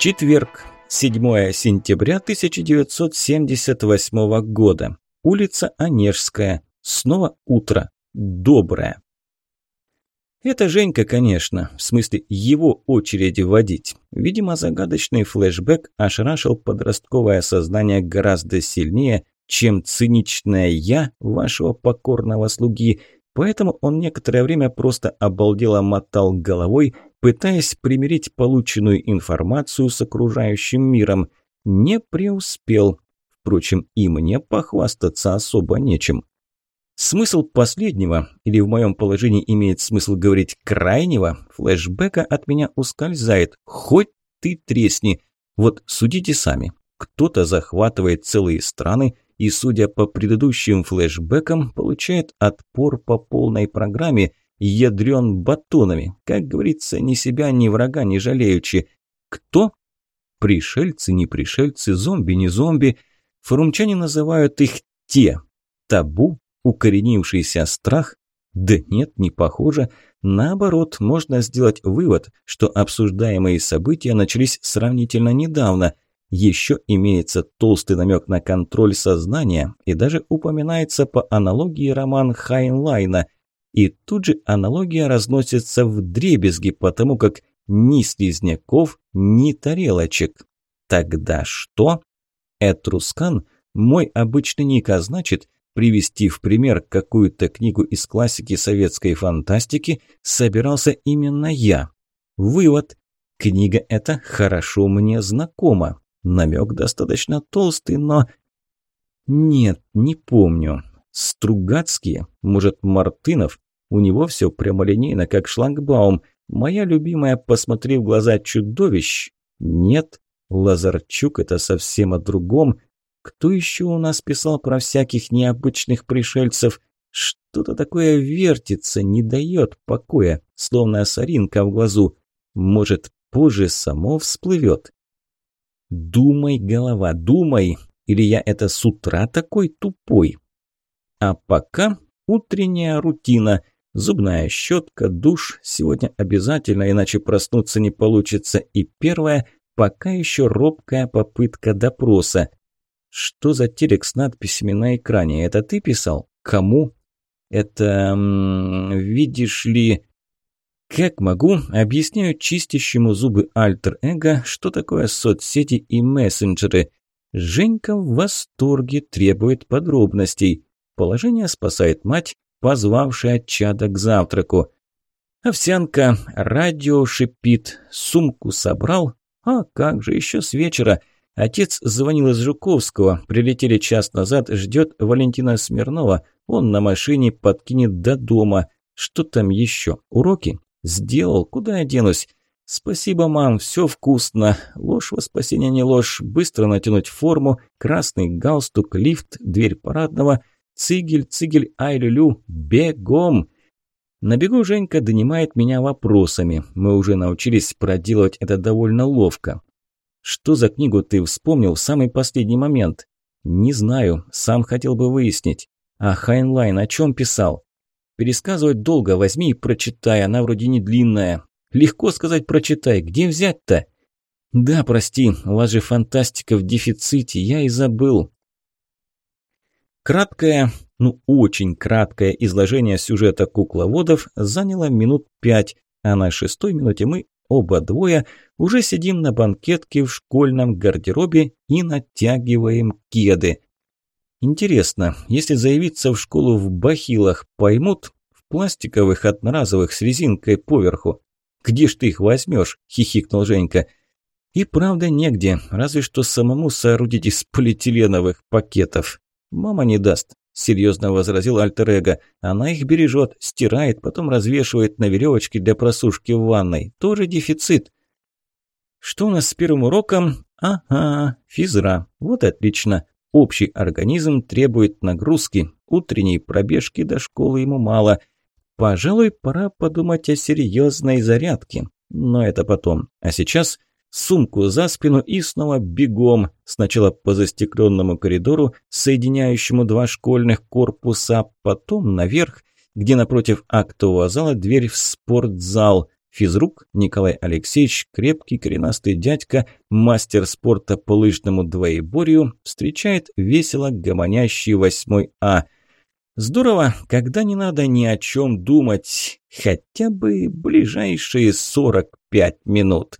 Четверг, 7 сентября 1978 года. Улица Онежская. Снова утро. Доброе. Это Женька, конечно, в смысле его очереди водить. Видимо, загадочный флешбэк ошарашил подростковое сознание гораздо сильнее, чем циничное «я» вашего покорного слуги, поэтому он некоторое время просто обалдело мотал головой, пытаясь примирить полученную информацию с окружающим миром. Не преуспел. Впрочем, и мне похвастаться особо нечем. Смысл последнего, или в моем положении имеет смысл говорить крайнего, флешбека от меня ускользает, хоть ты тресни. Вот судите сами. Кто-то захватывает целые страны и, судя по предыдущим флешбекам, получает отпор по полной программе, ядрен батонами, как говорится, ни себя, ни врага не жалеючи. Кто? Пришельцы, не пришельцы, зомби, не зомби. Форумчане называют их «те». Табу укоренившийся страх? Да нет, не похоже. Наоборот, можно сделать вывод, что обсуждаемые события начались сравнительно недавно. Еще имеется толстый намек на контроль сознания и даже упоминается по аналогии роман Хайнлайна. И тут же аналогия разносится в дребезги, потому как ни слизняков, ни тарелочек. Тогда что? Этрускан, мой обычный ник, а значит – привести в пример какую-то книгу из классики советской фантастики собирался именно я. Вывод. Книга эта хорошо мне знакома. Намек достаточно толстый, но... Нет, не помню. Стругацкие? Может, Мартынов? У него все прямолинейно, как шлагбаум. Моя любимая «Посмотри в глаза чудовищ». Нет, Лазарчук – это совсем о другом. Кто еще у нас писал про всяких необычных пришельцев? Что-то такое вертится, не дает покоя, словно соринка в глазу. Может, позже само всплывет? Думай, голова, думай, или я это с утра такой тупой? А пока утренняя рутина. Зубная щетка, душ. Сегодня обязательно, иначе проснуться не получится. И первое, пока еще робкая попытка допроса. Что за телек с надписями на экране? Это ты писал? Кому? Это, видишь ли... Как могу, объясняю чистящему зубы альтер-эго, что такое соцсети и мессенджеры. Женька в восторге требует подробностей. Положение спасает мать, позвавшая чада к завтраку. Овсянка, радио шипит, сумку собрал. А как же, еще с вечера – Отец звонил из Жуковского. Прилетели час назад, ждет Валентина Смирнова. Он на машине подкинет до дома. Что там еще? Уроки? Сделал. Куда я денусь? Спасибо, мам, все вкусно. Ложь во спасение не ложь. Быстро натянуть форму, красный галстук, лифт, дверь парадного. Цигель, цигель, ай-лю-лю. Бегом! На бегу Женька донимает меня вопросами. Мы уже научились проделывать это довольно ловко. Что за книгу ты вспомнил в самый последний момент? Не знаю, сам хотел бы выяснить. А Хайнлайн о чем писал? Пересказывать долго, возьми и прочитай, она вроде не длинная. Легко сказать прочитай, где взять-то? Да, прости, у вас же фантастика в дефиците, я и забыл. Краткое, ну очень краткое изложение сюжета кукловодов заняло минут пять, а на шестой минуте мы оба двое уже сидим на банкетке в школьном гардеробе и натягиваем кеды. Интересно, если заявиться в школу в бахилах, поймут? В пластиковых одноразовых с резинкой поверху. «Где ж ты их возьмешь?» – хихикнул Женька. «И правда негде, разве что самому соорудить из полиэтиленовых пакетов. Мама не даст серьезно возразил альтер-эго. Она их бережет, стирает, потом развешивает на веревочке для просушки в ванной. Тоже дефицит. Что у нас с первым уроком? Ага, физра. Вот отлично. Общий организм требует нагрузки. Утренней пробежки до школы ему мало. Пожалуй, пора подумать о серьезной зарядке. Но это потом. А сейчас сумку за спину и снова бегом. Сначала по застекленному коридору, соединяющему два школьных корпуса, потом наверх, где напротив актового зала дверь в спортзал. Физрук Николай Алексеевич, крепкий коренастый дядька, мастер спорта по лыжному двоеборью, встречает весело гомонящий восьмой А. Здорово, когда не надо ни о чем думать, хотя бы ближайшие 45 минут.